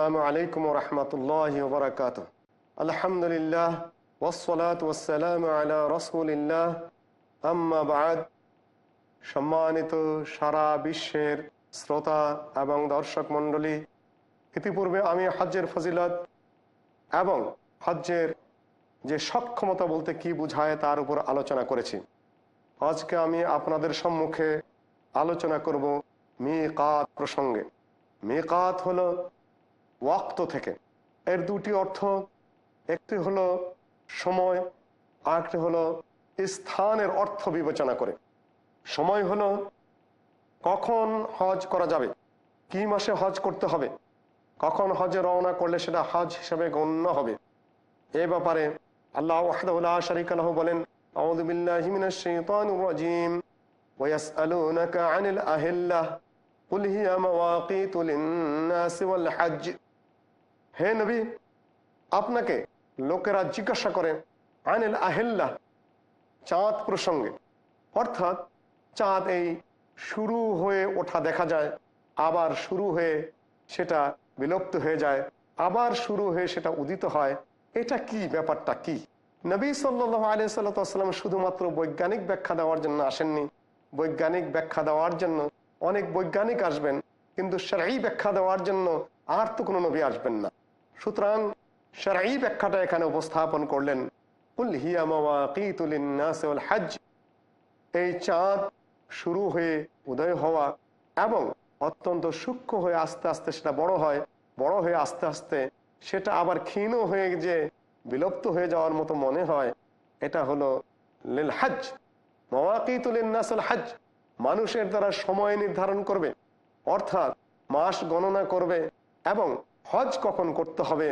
আসসালামু আলাইকুম রহমতুল্লাহ বরকাত আলহামদুলিল্লাহ ওসলাত ওসালাম আলা রসুলিল্লাহ আম্মা বাদ সম্মানিত সারা বিশ্বের শ্রোতা এবং দর্শক মণ্ডলী, ইতিপূর্বে আমি হজ্জের ফজিলত এবং হজ্জের যে সক্ষমতা বলতে কি বোঝায় তার উপর আলোচনা করেছি। আজকে আমি আপনাদের সম্মুখে আলোচনা করব মিকাত প্রসঙ্গে। মিকাত হলো ওয়াক্ত থেকে। এর দুটি অর্থ, একটি হলো সময় আরেকটি হলো স্থানের অর্থ বিবেচনা করে। সময় হলো কখন হজ করা যাবে, কি মাসে হজ করতে হবে, কখন হজে রওনা করলে সেটা হজ হিসেবে গণ্য হবে। এ ব্যাপারে আল্লাহ ওয়াহদাহুল্লাহ শরিক আল্লাহ বলেন, আউযু বিল্লাহি মিনাশ শাইতানির রাজিম ওয়াসআলুনাকা আনিল আহিল্লাহ কুল হিয়া মাওয়াকিতু লিন-নাসি হে নবী, আপনাকে লোকেরা জিজ্ঞাসা করে, আনিল আহিল্লা? চাঁদ প্রসঙ্গে। অর্থাৎ চাঁদ এই শুরু হয়ে ওঠা দেখা যায়, আবার শুরু হয়ে সেটা বিলুপ্ত হয়ে যায়, আবার শুরু হয়ে সেটা উদিত হয়। এটা কি? ব্যাপারটা কি? নবী সাল্লাহ আলিয়াল্লাম শুধুমাত্র বৈজ্ঞানিক ব্যাখ্যা দেওয়ার জন্য আসেননি। বৈজ্ঞানিক ব্যাখ্যা দেওয়ার জন্য অনেক বৈজ্ঞানিক আসবেন, কিন্তু সেরাই ব্যাখ্যা দেওয়ার জন্য আর তো কোনো নবী আসবেন না। সুতরাং সারাই ব্যাখ্যাটা এখানে উপস্থাপন করলেন। হাজ এই চাঁদ শুরু হয়ে উদয় হওয়া এবং অত্যন্ত সূক্ষ্ম হয়ে আস্তে আস্তে সেটা বড় হয়, বড় হয়ে আস্তে আস্তে সেটা আবার ক্ষীণ হয়ে যে বিলুপ্ত হয়ে যাওয়ার মতো মনে হয়, এটা হলো লিল হাজ মওয়াকিতুলিনাসল হাজ মানুষের দ্বারা সময় নির্ধারণ করবে, অর্থাৎ মাস গণনা করবে এবং হজ কখন করতে হবে,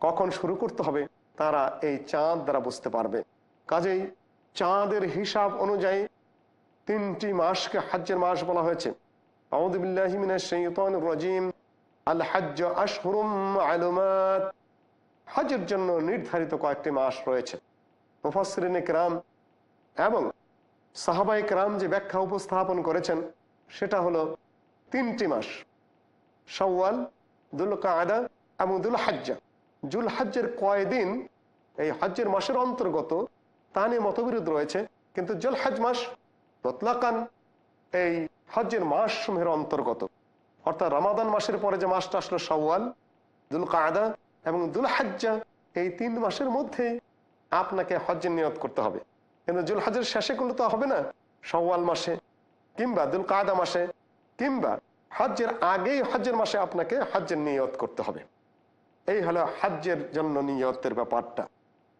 কখন শুরু করতে হবে, তারা এই চাঁদ দ্বারা বুঝতে পারবে। কাজেই চাঁদের হিসাব অনুযায়ী তিনটি মাসকে হজ্জের মাস বলা হয়েছে। হজের জন্য নির্ধারিত কয়েকটি মাস রয়েছে। মুফাসরিন এবং সাহাবাই কেরাম যে ব্যাখ্যা উপস্থাপন করেছেন, সেটা হলো তিনটি মাস। সওয়াল দুল কায়দা এবং দুল হাজ্জা জুল হাজ্জের কয়দিন এই হজ্জের মাসের অন্তর্গত তা নিয়ে মতবিরোধ রয়েছে, কিন্তু জুল হাজ মাস রতলাকান এই হজ্জের মাস সমূহের অন্তর্গত। অর্থাৎ রমাদান মাসের পরে যে মাসটা আসলো সওয়াল দুল কায়দা এবং দুল হাজ্জা এই তিন মাসের মধ্যে আপনাকে হজ্জের নিয়ত করতে হবে। কিন্তু জুল হাজের শেষে করলে তো হবে না সওয়াল মাসে কিংবা দুল কায়দা মাসে কিংবা হজ্জের আগেই হজ্জের মাসে আপনাকে হজ্জের নিয়ত করতে হবে। এই হলো হজ্জের জন্য নিয়তের ব্যাপারটা।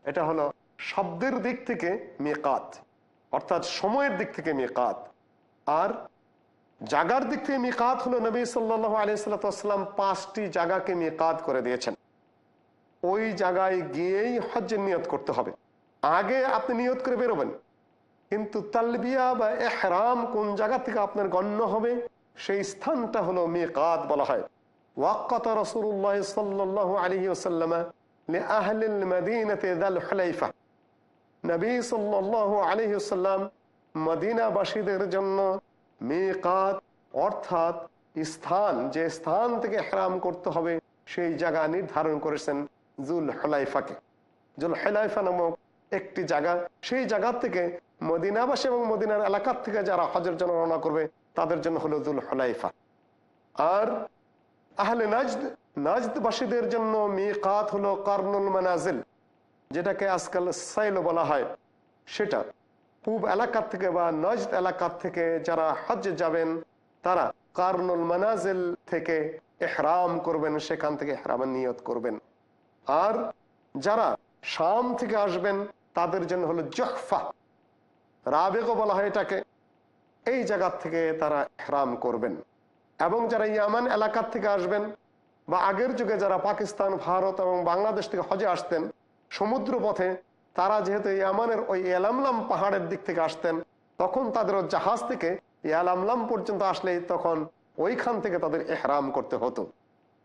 এটা হলো শব্দের দিক থেকে মেকাত, অর্থাৎ সময়ের দিক থেকে মেকাত। আর জাগার দিক থেকে মেকাত হলো নবী সাল্লাহ আলিয়াল্লাম পাঁচটি জায়গাকে মেকাত করে দিয়েছেন। ওই জায়গায় গিয়েই হজ্জের নিয়ত করতে হবে। আগে আপনি নিয়ত করে বেরোবেন। কিন্তু তালবিয়া বা এহরাম কোন জায়গা থেকে আপনার গণ্য হবে? সেই স্থানটা হলো মেকাত বলা হয়। ওয়াক্কাত নবী মদিনাবাসীদের জন্য অর্থাৎ স্থান, যে স্থান থেকে হেরাম করতে হবে, সেই জায়গা নির্ধারণ করেছেন জুল হলাইফাকে জুল হলাইফা নামক একটি জায়গা, সেই জায়গা থেকে মদিনাবাসী এবং মদিনার এলাকার থেকে যারা হজের জন্য রওনা করবে, তাদের জন্য হলো জুল হলাইফা। আর আহলে নাজদ, নাজদবাসীদের জন্য মিকাত হলো কার্নুল মানাজিল, যেটাকে আজকাল সাইল বলা হয়। সেটা পূব এলাকার থেকে বা নজদ এলাকার থেকে যারা হজ যাবেন, তারা কার্নুল মানাজিল থেকে এহরাম করবেন, সেখান থেকে এহরামের নিয়ত করবেন। আর যারা শাম থেকে আসবেন, তাদের জন্য হলো জহফা রাবেগও বলা হয় এটাকে, এই জায়গার থেকে তারা হেরাম করবেন। এবং যারা ইয়ামান এলাকার থেকে আসবেন, বা আগের যুগে যারা পাকিস্তান, ভারত এবং বাংলাদেশ থেকে হজে আসতেন সমুদ্র পথে তারা যেহেতু ইয়ামানের ওই এলামলাম পাহাড়ের দিক থেকে আসতেন, তখন তাদের জাহাজ থেকে ইয়ালামলাম পর্যন্ত আসলেই তখন ওইখান থেকে তাদের এহরাম করতে হতো।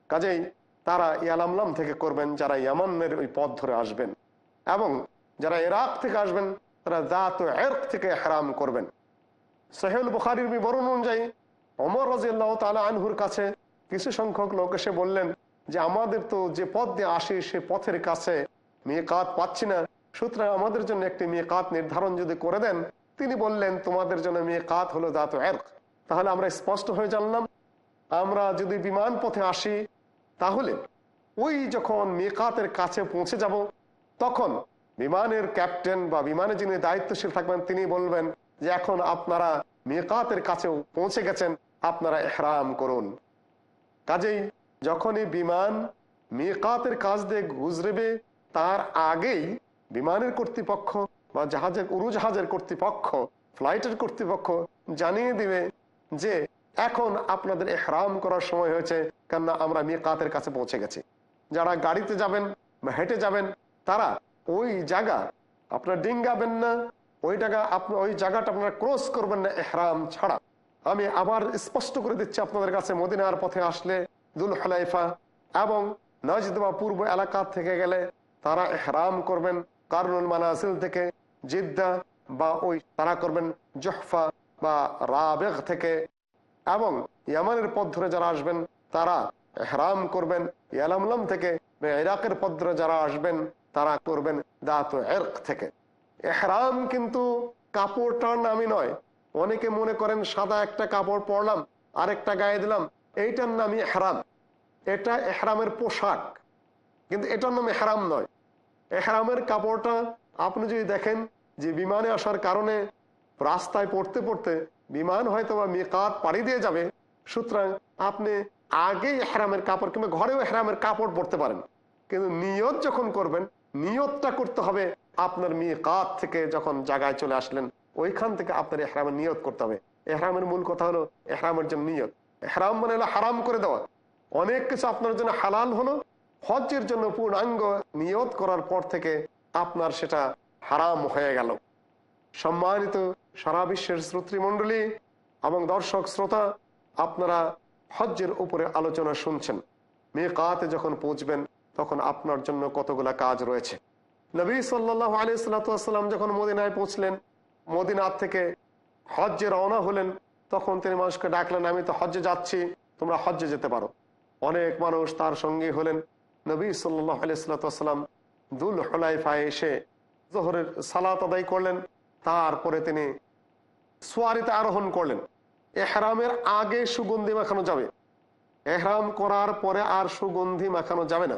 কাজেই তারা ইয়ালামলাম থেকে করবেন, যারা ইয়ামানের ওই পথ ধরে আসবেন। এবং যারা ইরাক থেকে আসবেন তারা জাত এরক থেকে হেরাম করবেন। সোহেল বুখারির বিবরণ অনুযায়ী অমর রাজিয়াল্লাহ তালা আনহুর কাছে কিছু সংখ্যক লোক এসে বললেন যে, আমাদের তো যে পথ দিয়ে আসি, সে পথের কাছে মেয়ে কাত পাচ্ছি না। সুতরাং আমাদের জন্য একটি মেয়ে কাত নির্ধারণ যদি করে দেন, তিনি বললেন, তোমাদের জন্য মেয়ে কাত হলো দাঁত এরক তাহলে আমরা স্পষ্ট হয়ে জানলাম, আমরা যদি বিমান পথে আসি, তাহলে ওই যখন মেকাতের কাছে পৌঁছে যাব, তখন বিমানের ক্যাপ্টেন বা বিমানে যিনি দায়িত্বশীল থাকবেন, তিনি বলবেন যে এখন আপনারা মেকাতের কাছেও পৌঁছে গেছেন, আপনারা এহরাম করুন। কাজেই যখনই বিমান মেকাতের কাজ দিয়ে গুজরেবে, তার আগেই বিমানের কর্তৃপক্ষ বা জাহাজের উড়োজাহাজের কর্তৃপক্ষ, ফ্লাইটের কর্তৃপক্ষ জানিয়ে দিবে যে এখন আপনাদের এহরাম করার সময় হয়েছে, কেননা আমরা মিকাতের কাছে পৌঁছে গেছি। যারা গাড়িতে যাবেন বা হেঁটে যাবেন, তারা ওই জায়গা আপনার ডিঙ্গাবেন না, ওই জায়গা আপনি, ওই জায়গাটা আপনারা ক্রস করবেন না এহরাম ছাড়া। আমি আবার স্পষ্ট করে দিচ্ছি আপনাদের কাছে, মদিনার পথে আসলে দুল হালাইফা এবং নজদ পূর্ব এলাকা থেকে গেলে তারা এহরাম করবেন, কারনুল মানাসিল থেকে জিদ্দা বা ওই তারা করবেন জহফা বা রাবেগ থেকে এবং ইয়ামানের পথ ধরে যারা আসবেন তারা হেরাম করবেন, ইয়ালামলাম থেকে ইরাকের পথ ধরে যারা আসবেন তারা করবেন দাঁত এরক থেকে। এহরাম কিন্তু কাপড়টার নামই নয়। অনেকে মনে করেন সাদা একটা কাপড় পরলাম, আরেকটা গায়ে দিলাম, এইটার নামই এহরাম। এটা এহরামের পোশাক, কিন্তু এটার নাম এহরাম নয়। এহরামের কাপড়টা আপনি যদি দেখেন যে বিমানে আসার কারণে রাস্তায় পড়তে পড়তে বিমান হয়তো বা মেকাত পাড়ি দিয়ে যাবে, সুতরাং আপনি আগেই এহরামের কাপড় কিংবা ঘরেও এহরামের কাপড় পরতে পারেন। কিন্তু নিয়ত যখন করবেন নিয়তটা করতে হবে। আপনার মেকাত থেকে যখন জায়গায় চলে আসলেন, ওইখান থেকে আপনার এহরামের নিয়ত করতে হবে। এহরামের মূল কথা হলো এহরামের জন্য নিয়ত। এহরাম মানে হলো হারাম করে দেওয়া। অনেক কিছু আপনার জন্য হালাল হলো, হজ্জের জন্য পূর্ণাঙ্গ নিয়ত করার পর থেকে আপনার সেটা হারাম হয়ে গেল। সম্মানিত সারা বিশ্বের শ্রোতৃমণ্ডলী এবং দর্শক শ্রোতা, আপনারা হজ্জের উপরে আলোচনা শুনছেন। মেয়ে কাতে যখন পৌঁছবেন তখন আপনার জন্য কতগুলা কাজ রয়েছে। নবী সাল্লাহ আলি যখন মদিনায় পৌঁছলেন মদিনার থেকে হজ্জে রওনা হলেন, তখন তিনি মানুষকে ডাকলেন, আমি তো হজ্জে যাচ্ছি, তোমরা হজ্জে যেতে পারো। অনেক মানুষ তার সঙ্গে হলেন। নবী সাল্লাহ আলি দুল হলাইফায় এসে জোহরের সালাত আদায় করলেন। তারপরে তিনি সোয়ারিতে আরোহণ করলেন। এহরামের আগে সুগন্ধি মাখানো যাবে। এহরাম করার পরে আর সুগন্ধি মাখানো যাবে না।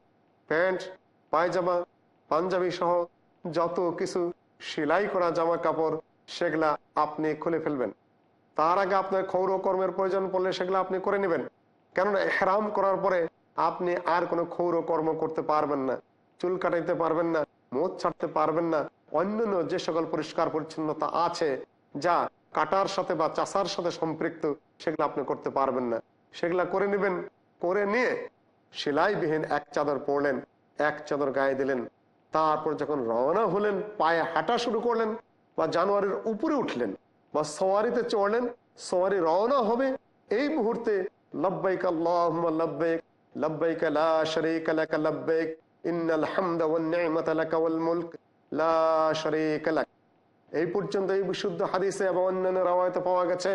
প্যান্ট, পায়জামা, পাঞ্জাবি সহ যত কিছু সেলাই করা জামা কাপড় সেগুলা আপনি খুলে ফেলবেন। তার আগে আপনার ক্ষৌর কর্মের প্রয়োজন পড়লে সেগুলো আপনি করে নেবেন। কেননা হেরাম করার পরে আপনি আর কোনো ক্ষৌর কর্ম করতে পারবেন না, চুল কাটাইতে পারবেন না মোচ ছাড়তে পারবেন না, অন্যান্য যে সকল পরিষ্কার পরিচ্ছন্নতা আছে যা কাটার সাথে বা চাষার সাথে সম্পৃক্ত, সেগুলো আপনি করতে পারবেন না। সেগুলা করে নেবেন, করে নিয়ে সেলাইবিহীন এক চাদর পরলেন, এক চাদর গায়ে দিলেন। তারপর যখন রওনা হলেন, পায়ে হাঁটা শুরু করলেন বা জানুয়ারির উপরে উঠলেন বা সওয়ারিতে চড়লেন সওয়ারি রওনা হবে, এই মুহূর্তে এই পর্যন্ত এই বিশুদ্ধ হাদিসে এবং অন্যান্য রাওয়ায়তে পাওয়া গেছে।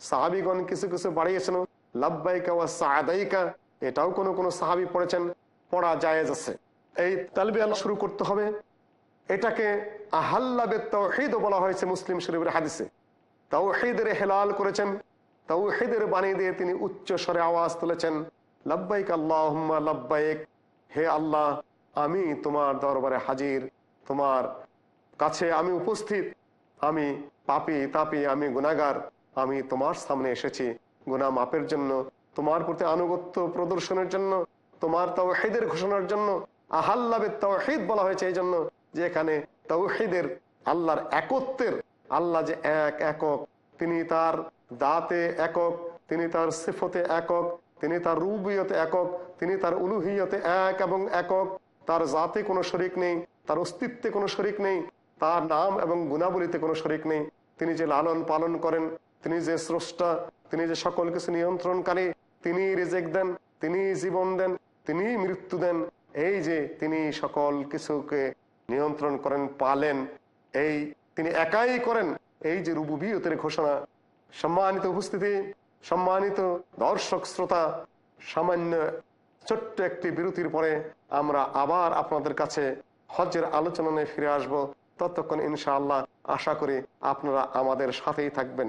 সাহাবিগণ কিছু কিছু বাড়িয়েছেন, লাব্বাইকা ওয়া সাদাইকা এটাও কোনো কোনো সাহাবি পড়েছেন, পড়া জায়েজ আছে। এই তালবিয়াল শুরু করতে হবে। এটাকে আহাল্লাবে তৌহিদ বলা হয়েছে মুসলিম শরীফের হাদিসে। তাওহিদের হেলাল করেছেন, তাওহিদের বাণী দিয়ে তিনি উচ্চ স্বরে আওয়াজ তুলেছেন। লব্বাইক আল্লাহ লব্বাইক, হে আল্লাহ, আমি তোমার দরবারে হাজির, তোমার কাছে আমি উপস্থিত। আমি পাপি, তাপি, আমি গুনাগার আমি তোমার সামনে এসেছি। গুনা মাপের জন্য তোমার প্রতি আনুগত্য প্রদর্শনের জন্য, তোমার তাওহিদের ঘোষণার জন্য আহাল্লাবে তাওহিদ বলা হয়েছে এই জন্য যে এখানে তাওহিদের, আল্লাহর একত্বের, আল্লাহ যে এক একক, তিনি তার দাতে একক, তিনি তার সিফতে একক, তিনি তার রুবিয়তে একক, তিনি তার উলুহিয়তে এক এবং একক, তার জাতে কোনো শরিক নেই, তার অস্তিত্বে কোনো শরিক নেই, তার নাম এবং গুণাবলিতে কোনো শরিক নেই। তিনি যে লালন পালন করেন, তিনি যে স্রষ্টা, তিনি যে সকল কিছু নিয়ন্ত্রণকারী তিনি রিজেক দেন তিনি জীবন দেন তিনি মৃত্যু দেন। এই যে তিনি সকল কিছুকে নিয়ন্ত্রণ করেন, পালেন, এই তিনি একাই করেন, এই যে রুবুবিয়তের ঘোষণা। সম্মানিত উপস্থিতি, সম্মানিত দর্শক শ্রোতা, সামান্য ছোট্ট একটি বিরতির পরে আমরা আবার আপনাদের কাছে হজের আলোচনা নিয়ে ফিরে আসব। ততক্ষণ ইনশাআল্লাহ আশা করি আপনারা আমাদের সাথেই থাকবেন।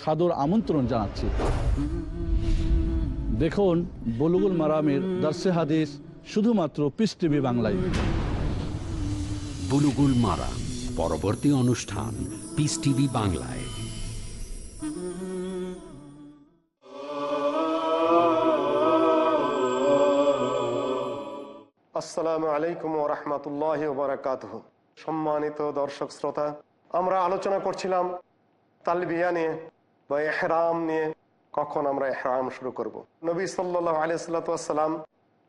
সাদর আমন্ত্রণ জানাচ্ছি। দেখুন বলুগুল মারামের দর্শে হাদিস শুধুমাত্র পিস টিভি বাংলায়। বুলুগুল মারা পরবর্তী অনুষ্ঠান পিস টিভি বাংলায়। আসসালামু আলাইকুম রহমতুল্লাহ বারাকাত সম্মানিত দর্শক শ্রোতা আমরা আলোচনা করছিলাম তালবিয়া নিয়ে। বা এহরাম নিয়ে কখন আমরা এহরাম শুরু করব। নবী সাল্লাহ আলিয়াল্লাম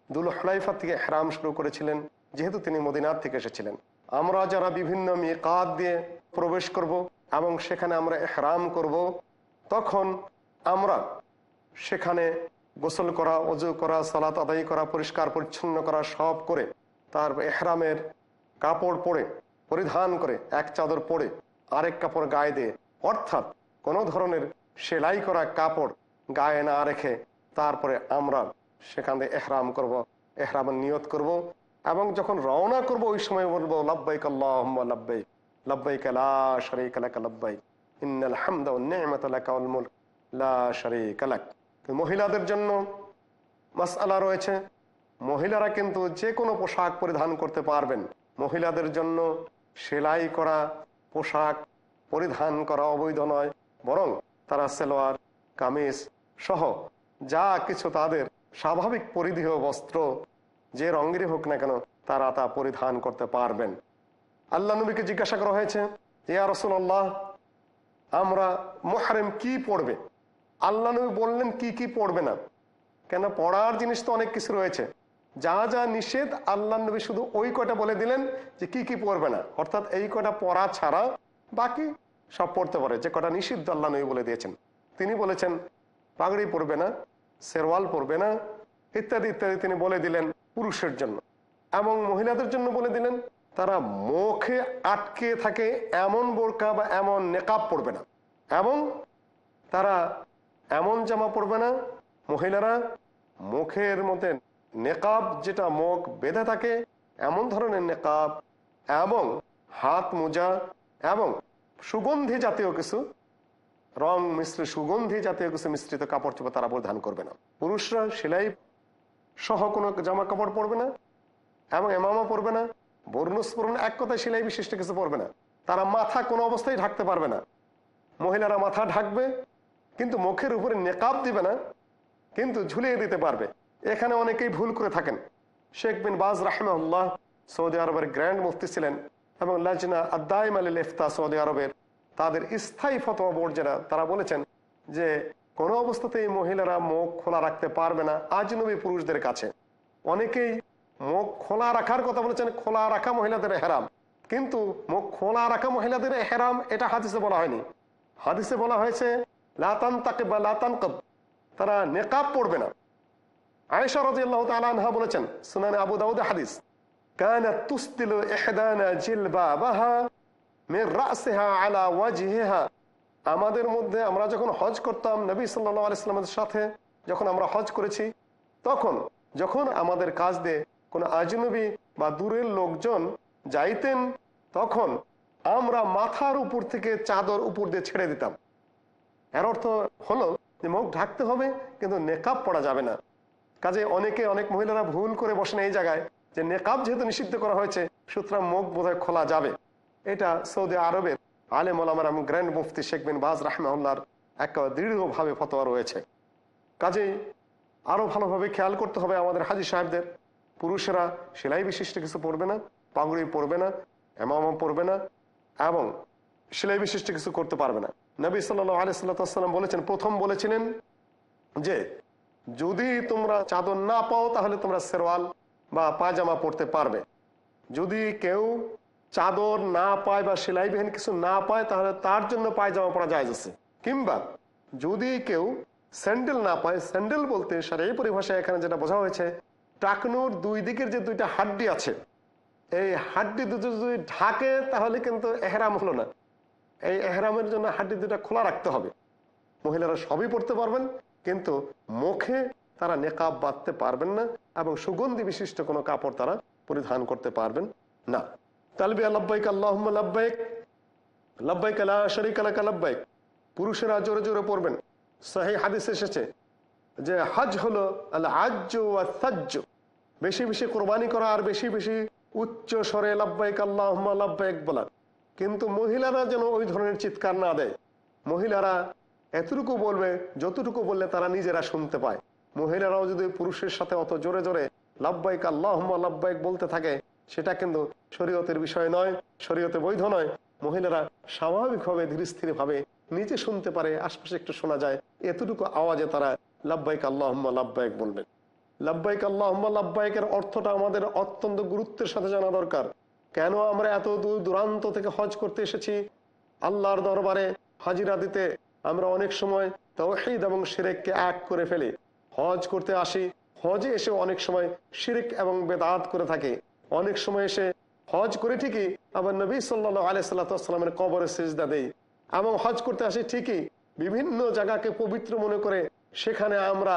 দুল হলাইফা থেকে এহরাম শুরু করেছিলেন, যেহেতু তিনি মদিনার থেকে এসেছিলেন আমরা যারা বিভিন্ন মিকাত দিয়ে প্রবেশ করব এবং সেখানে আমরা এহরাম করব, তখন আমরা সেখানে গোসল করা, অজু করা, সালাত আদায় করা, পরিষ্কার পরিচ্ছন্ন করা, সব করে তার এহরামের কাপড় পরে, পরিধান করে, এক চাদর পরে আরেক কাপড় গায়ে দিয়ে, অর্থাৎ কোনো ধরনের সেলাই করা কাপড় গায়ে না রেখে তারপরে আমরা সেখান থেকে এহরাম করব এহরামের নিয়ত করব এবং যখন রওনা করব ওই সময় বলব, লাব্বাইক আল্লাহ লাব্বাইক লাব্বাইক লা শারীকা মুলক, লা মহিলাদের জন্য মাসআলা রয়েছে। মহিলারা কিন্তু যে কোনো পোশাক পরিধান করতে পারবেন। মহিলাদের জন্য সেলাই করা পোশাক পরিধান করা অবৈধ নয়। বরং তারা সেলোয়ার, কামিজ সহ যা কিছু তাদের স্বাভাবিক পরিধেয় বস্ত্র, যে রঙেরই হোক না কেন, তারা তা পরিধান করতে পারবেন। আল্লাহ নবীকে জিজ্ঞাসা করা হয়েছে, ইয়া রসুল্লাহ আমরা মোহারেম কি পড়বে? আল্লাহ নবী বললেন, কি কি পড়বে না? কেন, পড়ার জিনিস তো অনেক কিছু রয়েছে। যা যা নিষেধ, আল্লাহ নবী শুধু ওই কটা বলে দিলেন যে কি কি পড়বে না। অর্থাৎ এই কটা পড়া ছাড়া বাকি সব পড়তে পারে, যে কটা নিষিদ্ধ আল্লাহ নবী বলে দিয়েছেন। তিনি বলেছেন, পাগড়ি পরবে না, শেরওয়াল পরবে না, ইত্যাদি ইত্যাদি তিনি বলে দিলেন পুরুষের জন্য। এবং মহিলাদের জন্য বলে দিলেন, তারা মুখে আটকে থাকে, এমন বোরকা বা এমন নেকাব পরবে না। এবং তারা এমন জামা পরবে না, মহিলারা মুখের মধ্যে নেকাব, যেটা মুখ বেঁধে থাকে, এমন ধরনের নেকাব, এবং হাত মোজা, এবং সুগন্ধি জাতীয় কিছু, রং মিশ্র সুগন্ধি জাতীয় কিছু মিশ্রিত কাপড় চোপড় তারা পরিধান করবে না। পুরুষরা সেলাই সহ কোনো জামা কাপড় পরবে না, এবং এমামা পরবে না, বর্ণস পরবে না, এক কথায় সেলাই বিশিষ্ট কিছু পরবে না। তারা মাথা কোনো অবস্থায় ঢাকতে পারবে না। মহিলারা মাথা ঢাকবে, কিন্তু মুখের উপরে নেকাব দিবে না, কিন্তু ঝুলিয়ে দিতে পারবে। এখানে অনেকেই ভুল করে থাকেন। শেখ বিন বাজ রাহমাল্লাহ সৌদি আরবের গ্র্যান্ড মুফতি ছিলেন। এবং লাজনা আদাইম আলী ইফতা সৌদি আরবের তাদের স্থায়ী ফতোয়া বোর্ড যারা তারা বলেছেন যে, কোনো অবস্থাতেই মহিলারা মুখ খোলা রাখতে পারবে না আজনবী পুরুষদের কাছে। অনেকেই মুখ খোলা রাখার কথা বলেছেন, খোলা রাখা মহিলাদের হেরাম কিন্তু মুখ খোলা রাখা মহিলাদের হেরাম এটা হাদিসে বলা হয়নি। হাদিসে বলা হয়েছে লাতান তাকে বা লাতান কব তারা নেকাব পড়বে না। আয়েশা রাদিয়াল্লাহু তাআলা আনহা বলেছেন, সুনানে আবু দাউদ হাদিস। কানাত তুসদিলু ইহদানা জিলবাবাহা মির রাসিহা আলা ওয়াজহিহা আমাদের মধ্যে আমরা যখন হজ করতাম, নবী সাল্লাল্লাহু আলাইহি সাল্লামের সাথে যখন আমরা হজ করেছি, তখন যখন আমাদের কাজ দিয়ে কোনো আজনবী বা দূরের লোকজন যাইতেন, তখন আমরা মাথার উপর থেকে চাদর উপর দিয়ে ছেড়ে দিতাম। এর অর্থ হলো যে মুখ ঢাকতে হবে, কিন্তু নেকাব পড়া যাবে না। কাজে অনেকে অনেক মহিলারা ভুল করে বসেন এই জায়গায়। যে নেকাব যেহেতু নিষিদ্ধ করা হয়েছে, সুতরাং মুখ বোধহয় খোলা যাবে। এটা সৌদি আরবের আলেম এবং গ্র্যান্ড মুফতি শেখ বিন বাজ রাহমাউল্লার একটা দৃঢ়ভাবে ফতোয়া রয়েছে। কাজেই আরও ভালোভাবে খেয়াল করতে হবে আমাদের হাজি সাহেবদের। পুরুষেরা সেলাই বিশিষ্ট কিছু পরবে না, পাগুড়ি পরবে না, এমামা পরবে না, এবং সেলাই বিশিষ্ট কিছু করতে পারবে না। নবী সাল্লাহ আলিয়াল্লাম বলেছেন, প্রথম বলেছিলেন যে, যদি তোমরা চাদর না পাও, তাহলে তোমরা সেরওয়াল বা পায়জামা পরতে পারবে। যদি কেউ চাদর না পায় বা সেলাইবিহীন কিছু না পায়, তাহলে তার জন্য পায়জামা পরা যায় আছে। কিংবা যদি কেউ স্যান্ডেল না পায়, স্যান্ডেল বলতে সারাই পরিভাষায় এখানে যেটা বোঝা হয়েছে, টাকনুর দুই দিকের যে দুইটা হাড্ডি আছে, এই হাড্ডি দুটো যদি ঢাকে, তাহলে কিন্তু এহরাম হলো না। এই এহরামের জন্য হাড্ডি দুটা খোলা রাখতে হবে। মহিলারা সবই পড়তে পারবেন, কিন্তু মুখে তারা নেকাব বাঁধতে পারবেন না এবং সুগন্ধি বিশিষ্ট কোনো কাপড় তারা পরিধান করতে পারবেন না। তালবি আল্লাব্বাইক আল্লাহ লাব্বাইক লাব্বাইক আল্লাহ শরিক আলাকা লাব্বাইক। পুরুষেরা জোরে জোরে পড়বেন। সাহি হাদিস এসেছে যে, হজ হলো আল আজ্জ সাজ্জ। বেশি বেশি কোরবানি করা আর বেশি বেশি উচ্চ স্বরে লাব্বাইক আল্লাহ লাব্বাইক বলা। কিন্তু মহিলারা যেন ওই ধরনের চিৎকার না দেয়। মহিলারা এতটুকু বলবে, যতটুকু বললে তারা নিজেরা শুনতে পায়। মহিলারাও যদি পুরুষের সাথে অত জোরে জোরে লাভবাইক আল্লাহ লাভবাইক বলতে থাকে, সেটা কিন্তু শরীয়তের বিষয় নয়, শরীয়তে বৈধ নয়। মহিলারা স্বাভাবিকভাবে ধীরে ভাবে নিজে শুনতে পারে, আশপাশে একটু শোনা যায়। এতটুকু আওয়াজে তারা লাভবাইক আল্লাহ লাভবাইক বলবেন। লাভবাইক আল্লাহ লাভবাইকের অর্থটা আমাদের অত্যন্ত গুরুত্বের সাথে জানা দরকার। কেন আমরা এত দূর দূরান্ত থেকে হজ করতে এসেছি? আল্লাহর দরবারে হাজিরা দিতে আমরা অনেক সময় তৌহিদ এবং শিরেককে এক করে ফেলি। হজ করতে আসি। হজে এসে অনেক সময় শিরিক এবং বেদাত করে থাকে। অনেক সময় এসে হজ করে ঠিকই আবার নবী সাল্লাহ আলাইসাল্লামের কবরে সেজদা দেই। এবং হজ করতে আসি ঠিকই বিভিন্ন জায়গাকে পবিত্র মনে করে সেখানে আমরা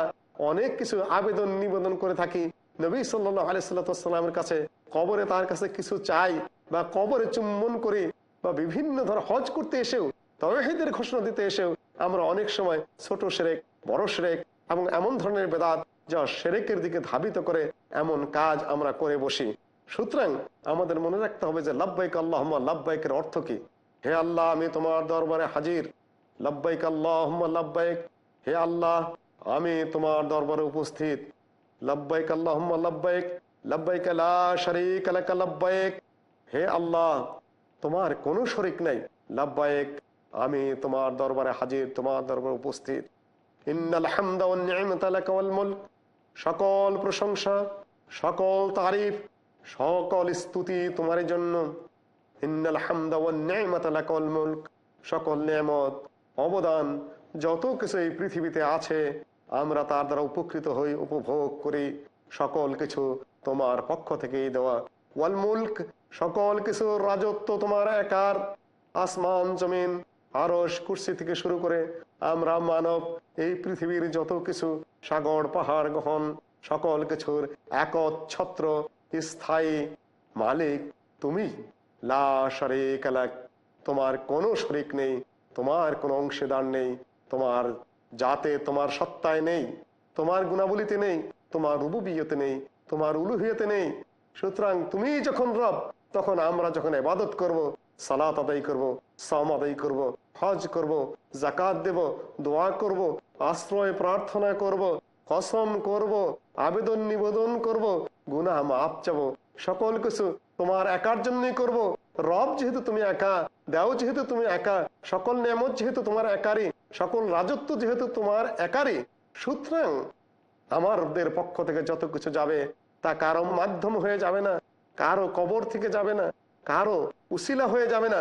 অনেক কিছু আবেদন নিবেদন করে থাকি। নবী সাল্লাহ আলাইসাল্লামের কাছে কবরে তার কাছে কিছু চাই বা কবরে চুম্বন করি বা বিভিন্ন ধর হজ করতে এসেও তহিদের ঘোষণা দিতে এসেও আমরা অনেক সময় ছোট সেরেক, বড় সেরেক এবং এমন ধরনের বেদাত যা সেরেকের দিকে ধাবিত করে, এমন কাজ আমরা করে বসি। সুতরাং আমাদের মনে রাখতে হবে যে লাভবাইক আল্লাহ লাভবাইকের অর্থ কি? হে আল্লাহ, আমি তোমার দরবারে হাজির। লাভবাইক আল্লাহ লাভবাইক হে আল্লাহ, আমি তোমার দরবারে উপস্থিত। লাভবাইক আল্লাহ লাভবাইক লাভবাইক লা শরিক লাকা লাভবাইক হে আল্লাহ, তোমার কোনো শরিক নাই। লাভবাইক আমি তোমার দরবারে হাজির, তোমার দরবারে উপস্থিত। নি'মাতা সকল প্রশংসা, সকল তারিফ, সকল স্তুতি তোমার জন্য। নি'মাতা সকল নেয়ামত, অবদান, যত কিছু এই পৃথিবীতে আছে, আমরা তার দ্বারা উপকৃত হই, উপভোগ করি। সকল কিছু তোমার পক্ষ থেকেই দেওয়া। ওয়াল মুলক, সকল কিছু রাজত্ব তোমার একার। আসমান, জমিন আরস কুর্সি থেকে শুরু করে আমরা মানব, এই পৃথিবীর যত কিছু, সাগর, পাহাড়, গহন, সকল কিছুর একচ্ছত্র, স্থায়ী মালিক তুমি। লা তোমার কোনো শরিক নেই, তোমার কোনো অংশীদার নেই, তোমার জাতে, তোমার সত্তায় নেই, তোমার গুণাবলিতে নেই, তোমার রুবুবিয়তে নেই, তোমার উলুহিয়তে নেই। সুতরাং তুমি যখন রব, তখন আমরা যখন এবাদত করব, সালাত আদায় করব সাম আদায় করব, হজ করব জাকাত দেব, দোয়া করব, আশ্রয় প্রার্থনা করব, কসম করব, আবেদন নিবেদন করব, গুনাহ মাপ চাবো। সকল কিছু তোমার একার জন্যই করব। রব যেহেতু তুমি একা, দেও যেহেতু তুমি একা, সকল নিয়ামত যেহেতু তোমার একারই, সকল রাজত্ব যেহেতু তোমার একারই, সুতরাং আমারদের পক্ষ থেকে যত কিছু যাবে তা কারও মাধ্যম হয়ে যাবে না, কারও কবর থেকে যাবে না, কারও উসিলা হয়ে যাবে না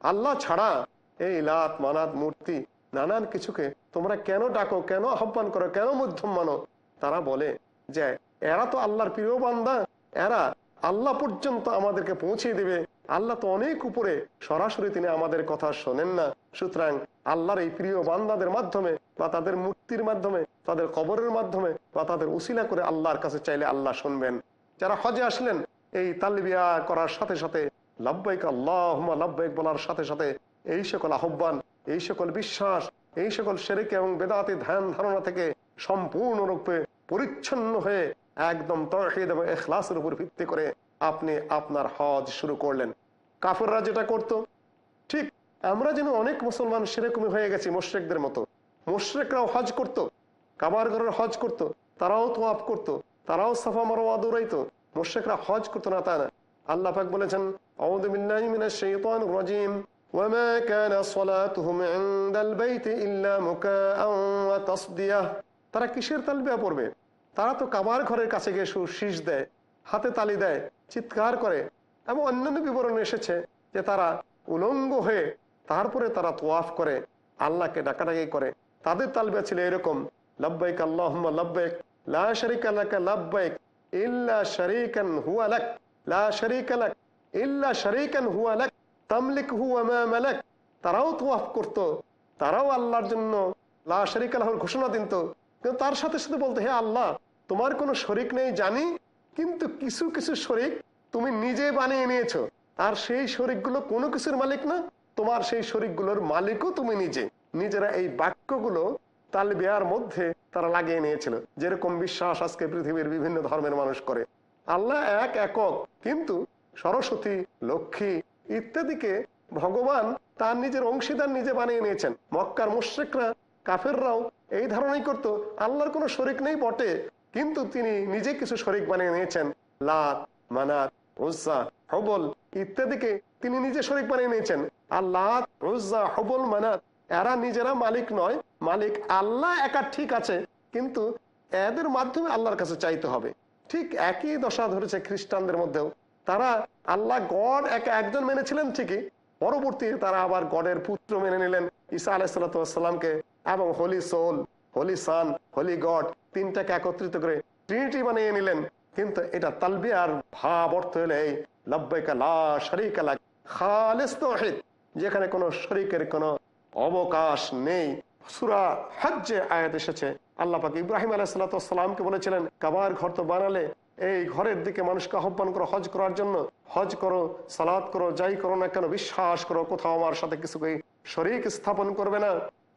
আল্লাহ ছাড়া এই লাত মানাত, মূর্তি, নানান কিছুকে তোমরা কেন ডাকো, কেন আহ্বান করো, কেন মধ্যম মানো? তারা বলে যে, এরা তো আল্লাহর প্রিয় বান্দা, এরা আল্লাহ পর্যন্ত আমাদেরকে পৌঁছে দিবে। আল্লাহ তো অনেক উপরে সরাসরি তিনি আমাদের কথা শোনেন না। সুতরাং আল্লাহর এই প্রিয় বান্দাদের মাধ্যমে বা তাদের মূর্তির মাধ্যমে, তাদের কবরের মাধ্যমে বা তাদের উসিলা করে আল্লাহর কাছে চাইলে আল্লাহ শুনবেন। যারা হজে আসলেন, এই তালবিয়া করার সাথে সাথে লাভবাইক আল্লাহ লাভবাইক বলার সাথে সাথে এই সকল আহ্বান, এই সকল বিশ্বাস, এই সকল শেরেক এবং বেদাতি ধ্যান ধারণা থেকে সম্পূর্ণরূপে পরিচ্ছন্ন হয়ে একদম তহিদ এবং এখলাসের উপর ভিত্তি করে আপনি আপনার হজ শুরু করলেন। কাফেররা যেটা করত, ঠিক আমরা যেন অনেক মুসলমান সেরকমই হয়ে গেছি মোশরেকদের মতো। মোশরেকরাও হজ করত, কাবার ঘরের হজ করত, তারাও তোয়াপ করত, তারাও সাফা মারোয়া দৌড়াইতো, মোশরেকরা হজ করতো না তা না। আল্লাহ পাক বলেছেন আউযু বিল্লাহি মিনাশ শাইতানির রাজিম وما كان صلاتهم عند البيت إلا مكاء وتصدية তারা কিসের তালবিয়া পড়বে তারা তো কাবার ঘরের কাছে গিয়ে শু- শীষ দেয় হাতে তালি দেয় চিৎকার করে এবং অন্যান্য বিবরণ এসেছে যে তারা উলঙ্গ হয়ে তারপরে তারা তোয়াফ করে আল্লাহকে ডাকাডাকি করে তাদের তালবিয়া ছিল এরকম লব্বাইক আল্লাহুম্মা লব্বাইক লা শারিকা লাকা লব্বাইক ইল্লা শারীকান হুয়া লাক লা শারীকা লাক ইল্লা শারীকান হুয়া লাক, তামলিক হুয়া মা মালাক। তারাও তোয়াফ করত, তারাও আল্লাহর জন্য লা শারিকা লাহুর ঘোষণা দিত। কিন্তু তার সাথে সাথে বলতে, হে আল্লাহ, তোমার কোনো শরিক নেই, জানি, কিন্তু কিছু কিছু শরিক তুমি নিজে বানিয়ে নিয়েছো। আর সেই শরিকগুলো কোনো কিছুর মালিক না, তোমার সেই শরিকগুলোর মালিকও তুমি নিজে। নিজেরা এই বাক্যগুলো তাল বিয়ার মধ্যে তারা লাগিয়ে নিয়েছিল, যেরকম বিশ্বাস আজকে পৃথিবীর বিভিন্ন ধর্মের মানুষ করে। আল্লাহ এক একক, কিন্তু সরস্বতী, লক্ষ্মী ইত্যাদিকে ভগবান তার নিজের অংশীদার নিজে বানিয়ে নিয়েছেন। মক্কার মুশ্রিকরা, কাফেররাও এই ধারণাই করত, আল্লাহর কোনো শরিক নেই বটে, কিন্তু তিনি নিজে কিছু শরিক বানিয়ে নিয়েছেন। লাত, মানাত, উজ্জা, হবল ইত্যাদিকে তিনি নিজে শরিক বানিয়ে নিয়েছেন। আর লাত, উজ্জা, হবল, মানাত, এরা নিজেরা মালিক নয়, মালিক আল্লাহ একা ঠিক আছে, কিন্তু এদের মাধ্যমে আল্লাহর কাছে চাইতে হবে। ঠিক একই দশা ধরেছে খ্রিস্টানদের মধ্যেও। তারা আল্লাহ গড একা একজন মেনেছিলেন ঠিকই। পরবর্তী তারা আবার গডের পুত্র মেনে নিলেন। ঈসা আলাইসাল্লামকে এবং holy soul, holy son, holy God তিনটাকে একত্রিত করে ট্রিনিটি বানিয়ে নিলেন। কিন্তু এটা তালবিয়ার ভাব অর্থ হলে এই, লব্বাইকা লা শরিকা লাক, খালিস তাওহীদ যেখানে কোনো শরিকের কোনো অবকাশ নেই। সুরা হজ্জে আয়াত এসেছে। আল্লাহ পাক ইব্রাহিম আলাইসালামকে বলেছিলেন, কাবার ঘর তো বানালে এই ঘরের দিকে মানুষকে আহ্বান করো, হজ করার জন্য। হজ করো সালাদ করো, যাই করো না কেন, বিশ্বাস করো, কোথাও আমার সাথে কিছুকে শরিক স্থাপন করবে না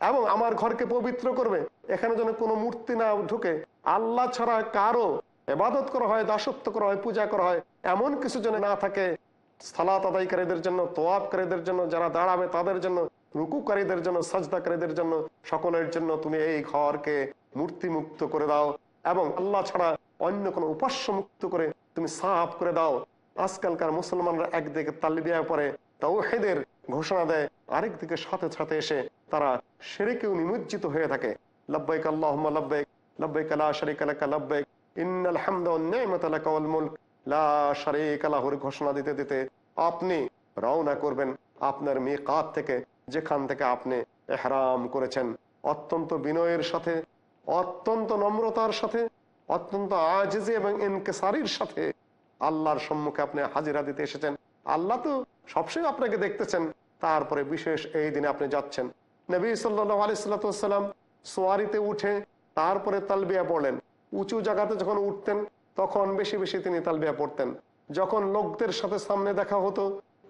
এবং আমার ঘরকে পবিত্র করবে। এখানে যেন কোনো মূর্তি না ঢুকে। আল্লাহ ছাড়া কারও এবাদত করা হয়, দাসত্ব করা হয়, পূজা করা হয়, এমন কিছু যেন না থাকে। সালাত আদায়কারীদের জন্য, তোয়াবকারীদের জন্য, যারা দাঁড়াবে তাদের জন্য, রুকুকারীদের জন্য, সাজদাকারীদের জন্য, সকলের জন্য তুমি এই ঘরকে মূর্তি মুক্ত করে দাও। এবং আল্লাহ ছাড়া অন্য কোনো উপাস্য মুক্ত করে তুমি সাফ করে দাও। আজকালকার মুসলমানরা একদিকে তালিবিয়া পরে তাও হেদের ঘোষণা দেয় আরেক দিকে সাথে সাথে এসে তারা সেরেকেও নিমজ্জিত হয়ে থাকে। লব্বাইক আল্লাহ লব্বাইক লব্বাইক লা শারিকা লাকা লব্বাইক, ইন্নাল মুলক। লা শারিকা ঘোষণা দিতে দিতে আপনি রওনা করবেন আপনার মিকাত থেকে, যেখান থেকে আপনি এহরাম করেছেন। অত্যন্ত বিনয়ের সাথে, অত্যন্ত নম্রতার সাথে অত্যন্ত আজেজে এবং ইনকেসারির সাথে আল্লাহর সম্মুখে আপনি হাজিরা দিতে এসেছেন। আল্লাহ তো সবসময় আপনাকে দেখতেছেন, তারপরে বিশেষ এই দিনে আপনি যাচ্ছেন। নবী সাল্লাহ আলিয়াল্লাম সোয়ারিতে উঠে তারপরে তালবিয়া পড়লেন। উঁচু জায়গাতে যখন উঠতেন, তখন বেশি বেশি তিনি তালবিয়া পড়তেন। যখন লোকদের সাথে সামনে দেখা হতো,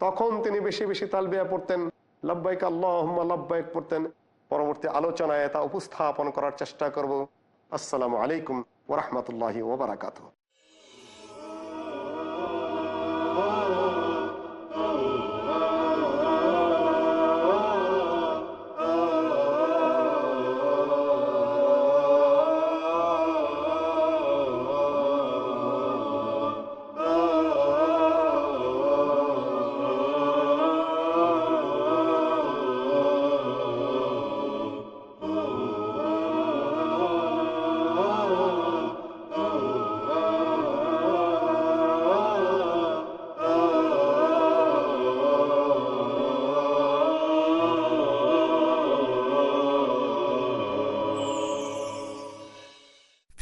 তখন তিনি বেশি বেশি তালবিয়া পড়তেন। লব্বাইক আল্লাহ লব্বাইক পড়তেন। পরবর্তী আলোচনায় তা উপস্থাপন করার চেষ্টা করব। আসসালামু আলাইকুম। ওরহমতুল্লাহ ওবরাকাত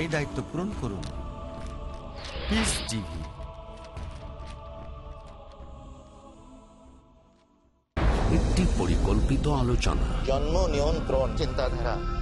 এই দায়িত্ব পূরণ করুন। পিস টিভি একটি পরিকল্পিত আলোচনা। জন্ম নিয়ন্ত্রণ চিন্তাধারা।